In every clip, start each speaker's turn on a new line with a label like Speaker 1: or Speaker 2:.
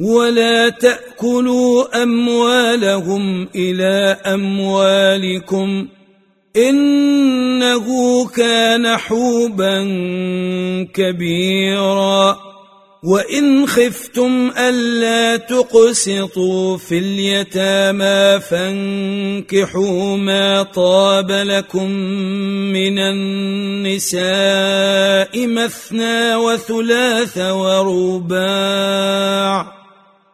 Speaker 1: ولا تأكلوا أموالهم إلى أموالكم إنه كان حوبا كبيرا. وإن خفتم ألا تقسطوا في اليتامى فانكحوا ما طاب لكم من النساء مثنى وثلاث ورباع.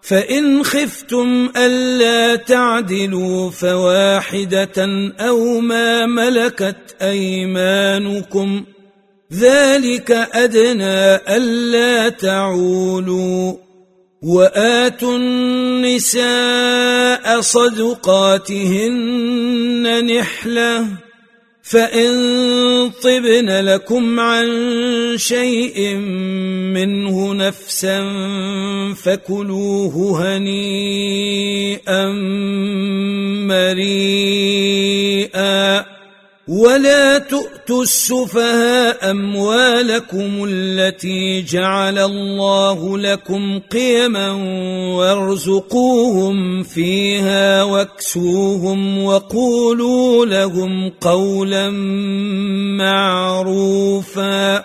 Speaker 1: فإن خفتم ألا تعدلوا فواحدة أو ما ملكت أيمانكم ذلك أدنى ألا تعولوا وآتوا النساء صدقاتهن نحلة فإن طبن لكم عن شيء منه نفسا فكلوه هنيئا مريئا. ولا تؤتوا السفهاء أموالكم التي جعل الله لكم قيما وارزقوهم فيها واكسوهم وقولوا لهم قولا معروفا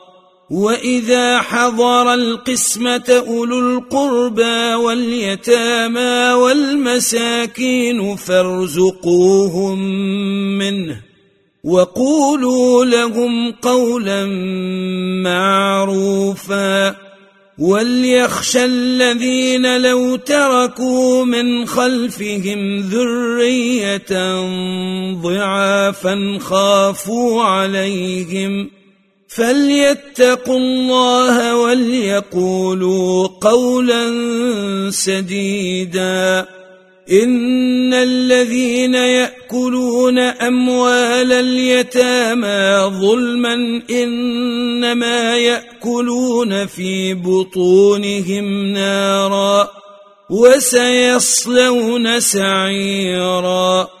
Speaker 1: واذا حضر القسمه اولو القربى واليتامى والمساكين فارزقوهم منه وقولوا لهم قولا معروفا وليخشى الذين لو تركوا من خلفهم ذريه ضعافا خافوا عليهم فليتقوا الله وليقولوا قولا سديدا ان الذين ياكلون اموال اليتامى ظلما انما ياكلون في بطونهم نارا وسيصلون سعيرا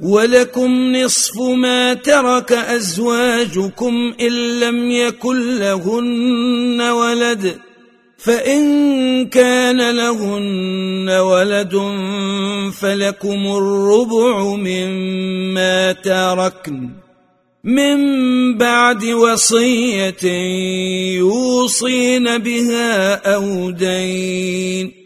Speaker 1: ولكم نصف ما ترك أزواجكم إن لم يكن لهن ولد فإن كان لهن ولد فلكم الربع مما تركن من بعد وصية يوصين بها أو دين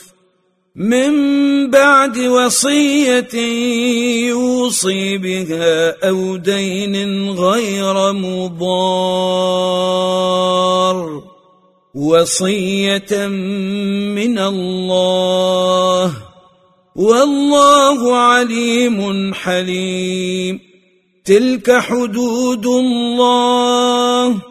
Speaker 1: من بعد وصية يوصي بها أو دين غير مضار. وصية من الله. والله عليم حليم. تلك حدود الله.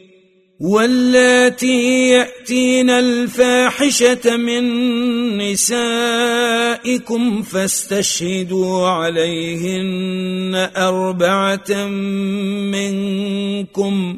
Speaker 1: واللاتي يأتين الفاحشة من نسائكم فاستشهدوا عليهن أربعة منكم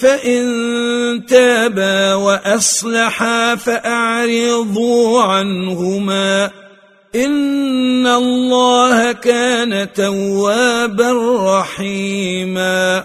Speaker 1: فإن تابا وأصلحا فأعرضوا عنهما. إن الله كان توابا رحيما.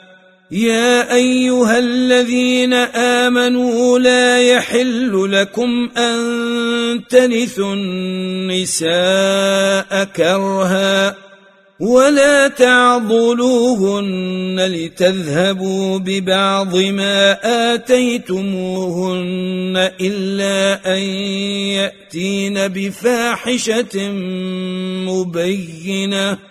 Speaker 1: يا أيها الذين آمنوا لا يحل لكم أن ترثوا النساء كرها ولا تعضلوهن لتذهبوا ببعض ما آتيتموهن إلا أن يأتين بفاحشة مبينة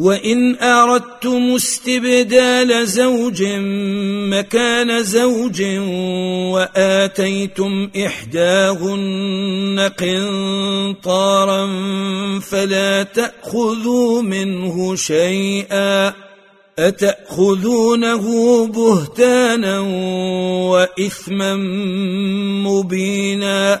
Speaker 1: وإن أردتم استبدال زوج مكان زوج وآتيتم إحداهن قنطارا فلا تأخذوا منه شيئا أتأخذونه بهتانا وإثما مبينا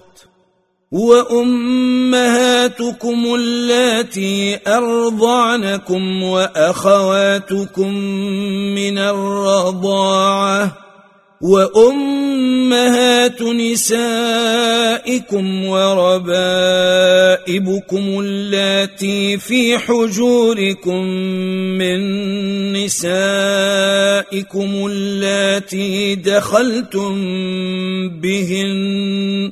Speaker 1: وأمهاتكم اللاتي أرضعنكم وأخواتكم من الرضاعة وأمهات نسائكم وربائبكم اللاتي في حجوركم من نسائكم اللاتي دخلتم بهن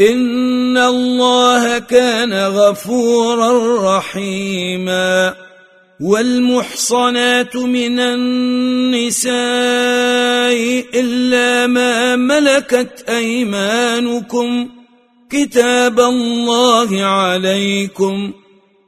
Speaker 1: ان الله كان غفورا رحيما والمحصنات من النساء الا ما ملكت ايمانكم كتاب الله عليكم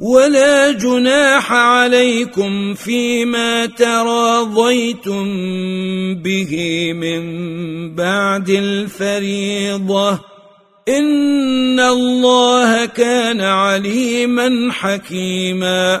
Speaker 1: ولا جناح عليكم فيما تراضيتم به من بعد الفريضة. إن الله كان عليما حكيما.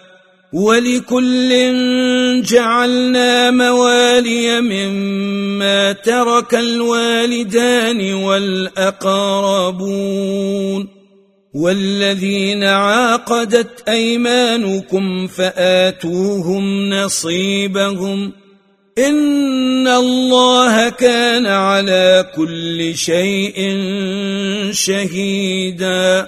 Speaker 1: ولكل جعلنا موالي مما ترك الوالدان والأقربون والذين عاقدت أيمانكم فآتوهم نصيبهم إن الله كان على كل شيء شهيدا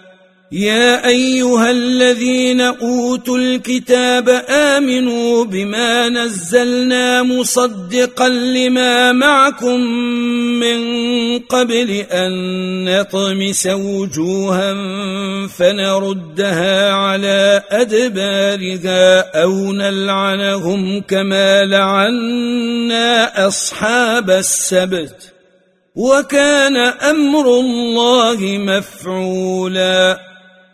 Speaker 1: يا أيها الذين أوتوا الكتاب آمنوا بما نزلنا مصدقا لما معكم من قبل أن نطمس وجوها فنردها على أدبارها أو نلعنهم كما لعنا أصحاب السبت وكان أمر الله مفعولا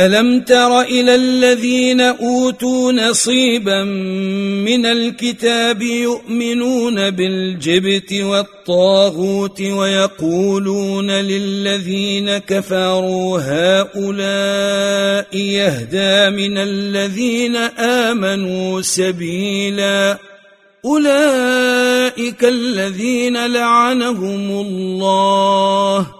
Speaker 1: ألم تر إلى الذين أوتوا نصيبا من الكتاب يؤمنون بالجبت والطاغوت ويقولون للذين كفروا هؤلاء يهدى من الذين آمنوا سبيلا أولئك الذين لعنهم الله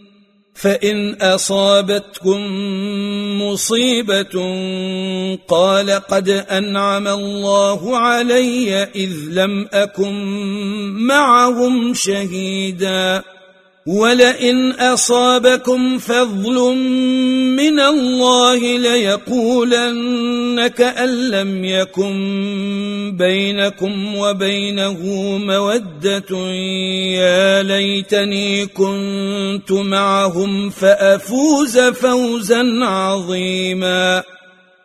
Speaker 1: فإن أصابتكم مصيبة قال قد أنعم الله علي إذ لم أكن معهم شهيدا. ولئن أصابكم فضل من الله ليقولن كان لم يكن بينكم وبينه مودة يا ليتني كنت معهم فأفوز فوزا عظيما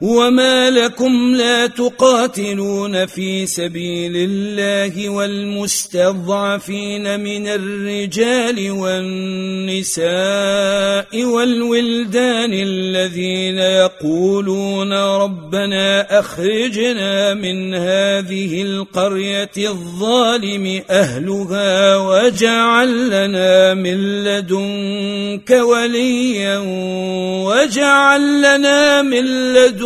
Speaker 1: وما لكم لا تقاتلون في سبيل الله والمستضعفين من الرجال والنساء والولدان الذين يقولون ربنا اخرجنا من هذه القريه الظالم اهلها واجعل لنا من لدنك وليا واجعل لنا من لدنك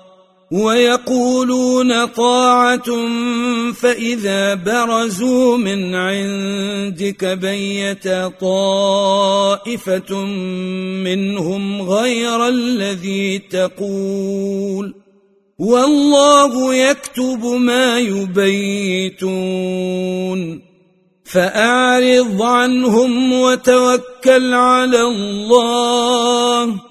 Speaker 1: ويقولون طاعة فإذا برزوا من عندك بيت طائفة منهم غير الذي تقول والله يكتب ما يبيتون فأعرض عنهم وتوكل على الله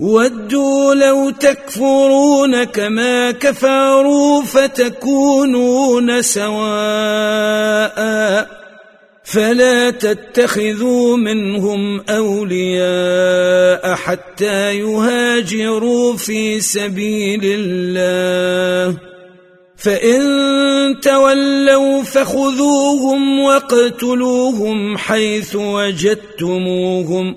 Speaker 1: ودوا لو تكفرون كما كفروا فتكونون سواء فلا تتخذوا منهم اولياء حتى يهاجروا في سبيل الله فان تولوا فخذوهم واقتلوهم حيث وجدتموهم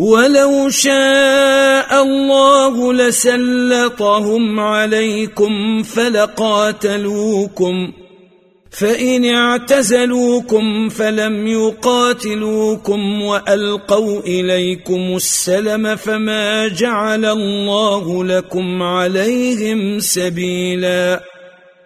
Speaker 1: ولو شاء الله لسلطهم عليكم فلقاتلوكم فإن اعتزلوكم فلم يقاتلوكم وألقوا إليكم السلم فما جعل الله لكم عليهم سبيلا.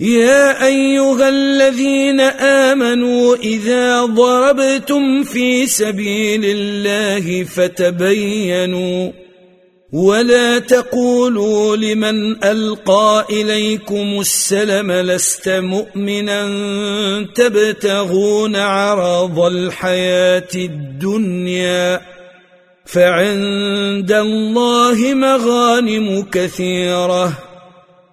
Speaker 1: يا أيها الذين آمنوا إذا ضربتم في سبيل الله فتبينوا ولا تقولوا لمن ألقى إليكم السلم لست مؤمنا تبتغون عرض الحياة الدنيا فعند الله مغانم كثيرة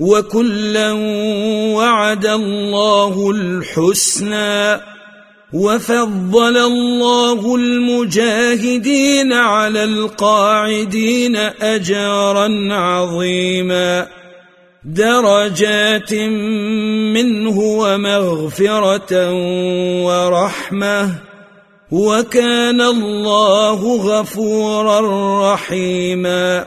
Speaker 1: وكلا وعد الله الحسنى وفضل الله المجاهدين على القاعدين أجرا عظيما درجات منه ومغفرة ورحمة وكان الله غفورا رحيما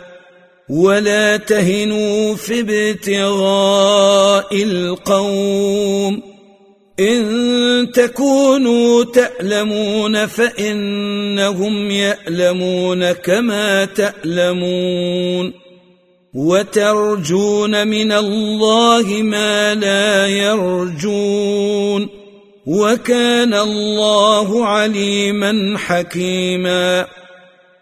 Speaker 1: ولا تهنوا في ابتغاء القوم. إن تكونوا تألمون فإنهم يألمون كما تألمون. وترجون من الله ما لا يرجون. وكان الله عليما حكيما.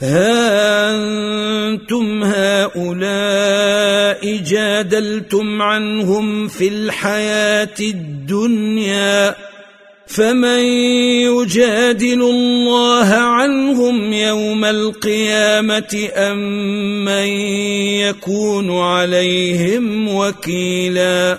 Speaker 1: ها أنتم هؤلاء جادلتم عنهم في الحياة الدنيا فمن يجادل الله عنهم يوم القيامة أم من يكون عليهم وكيلا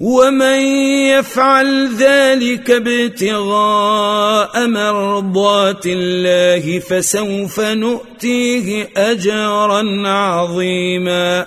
Speaker 1: ومن يفعل ذلك ابتغاء مرضات الله فسوف نؤتيه اجرا عظيما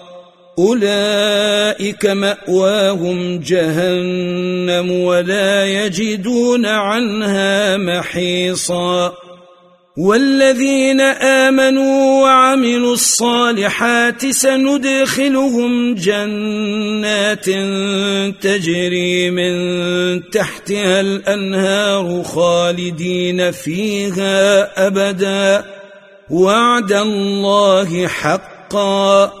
Speaker 1: أولئك مأواهم جهنم ولا يجدون عنها محيصا. والذين آمنوا وعملوا الصالحات سندخلهم جنات تجري من تحتها الأنهار خالدين فيها أبدا. وعد الله حقا.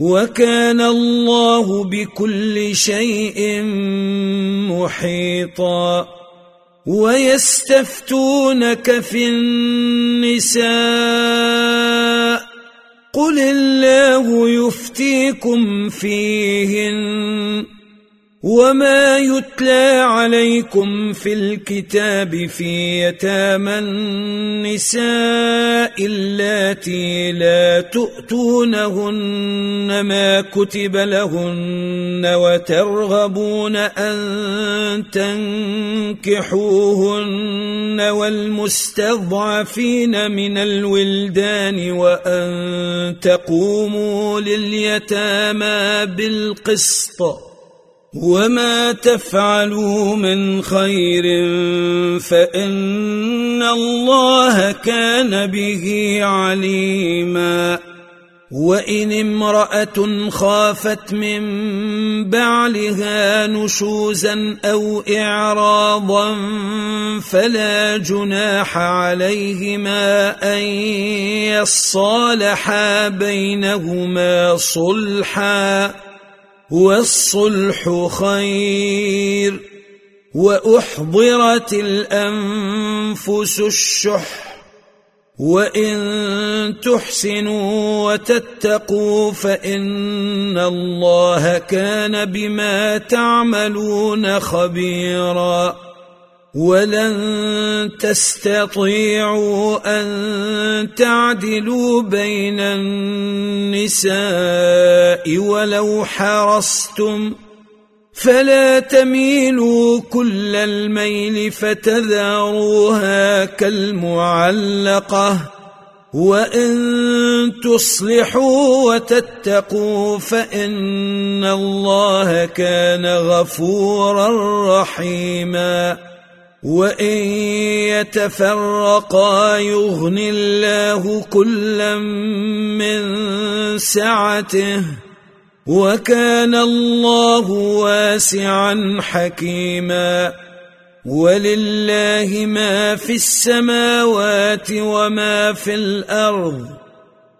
Speaker 1: وكان الله بكل شيء محيطا ويستفتونك في النساء قل الله يفتيكم فيهن وما يتلى عليكم في الكتاب في يتامى النساء اللاتي لا تؤتونهن ما كتب لهن وترغبون ان تنكحوهن والمستضعفين من الولدان وان تقوموا لليتامى بالقسط وما تفعلوا من خير فان الله كان به عليما وان امراه خافت من بعلها نشوزا أو اعراضا فلا جناح عليهما ان يصالحا بينهما صلحا والصلح خير وأحضرت الأنفس الشح وإن تحسنوا وتتقوا فإن الله كان بما تعملون خبيرا ولن تستطيعوا أن تعدلوا بين النساء ولو حرصتم فلا تميلوا كل الميل فتذاروها كالمعلقة وإن تصلحوا وتتقوا فإن الله كان غفورا رحيما وان يتفرقا يغن الله كلا من سعته وكان الله واسعا حكيما ولله ما في السماوات وما في الأرض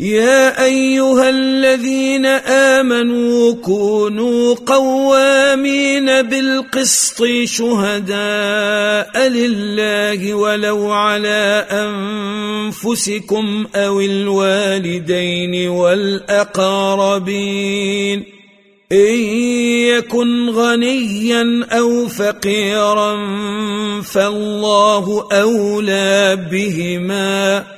Speaker 1: يا أيها الذين آمنوا كونوا قوامين بالقسط شهداء لله ولو على أنفسكم أو الوالدين والأقربين. إن يكن غنيا أو فقيرا فالله أولى بهما.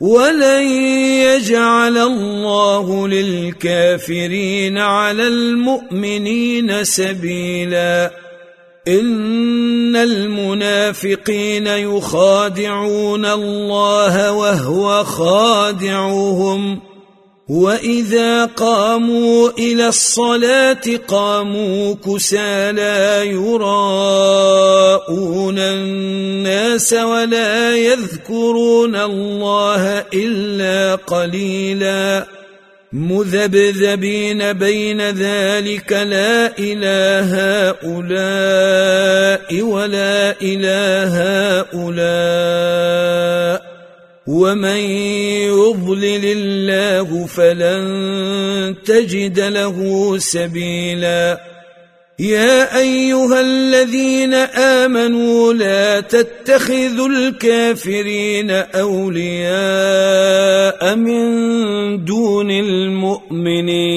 Speaker 1: ولن يجعل الله للكافرين على المؤمنين سبيلا ان المنافقين يخادعون الله وهو خادعهم واذا قاموا إلى الصلاه قاموا كسالى يراءون الناس ولا يذكرون الله الا قليلا مذبذبين بين ذلك لا اله هؤلاء ولا اله هؤلاء ومن يضلل الله فلن تجد له سبيلا يا ايها الذين امنوا لا تتخذوا الكافرين اولياء من دون المؤمنين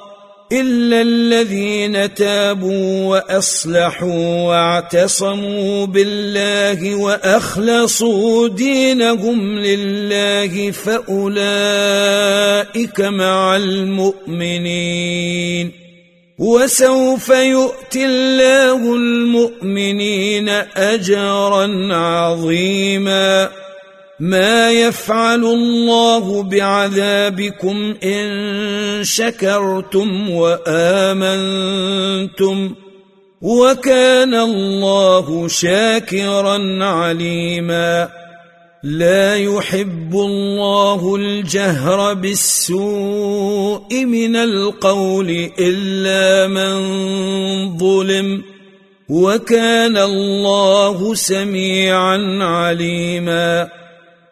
Speaker 1: إلا الذين تابوا وأصلحوا واعتصموا بالله وأخلصوا دينهم لله فأولئك مع المؤمنين. وسوف يؤتي الله المؤمنين اجرا عظيما. ما يفعل الله بعذابكم إن شكرتم وآمنتم وكان الله شاكرا عليما لا يحب الله الجهر بالسوء من القول إلا من ظلم وكان الله سميعا عليما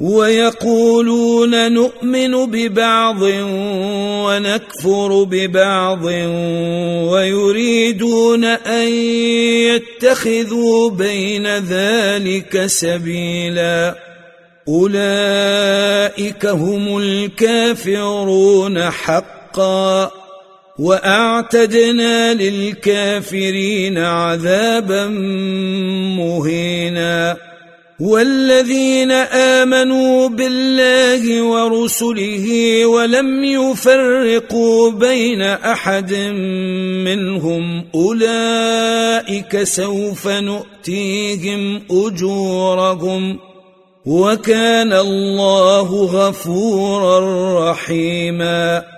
Speaker 1: ويقولون نؤمن ببعض ونكفر ببعض ويريدون أن يتخذوا بين ذلك سبيلا. أولئك هم الكافرون حقا. وأعتدنا للكافرين عذابا مهينا. والذين آمنوا بالله ورسله ولم يفرقوا بين أحد منهم أولئك سوف نؤتيهم أجورهم وكان الله غفورا رحيما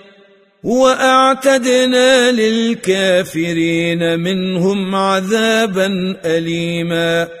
Speaker 1: وأعتدنا للكافرين منهم عذابا اليما.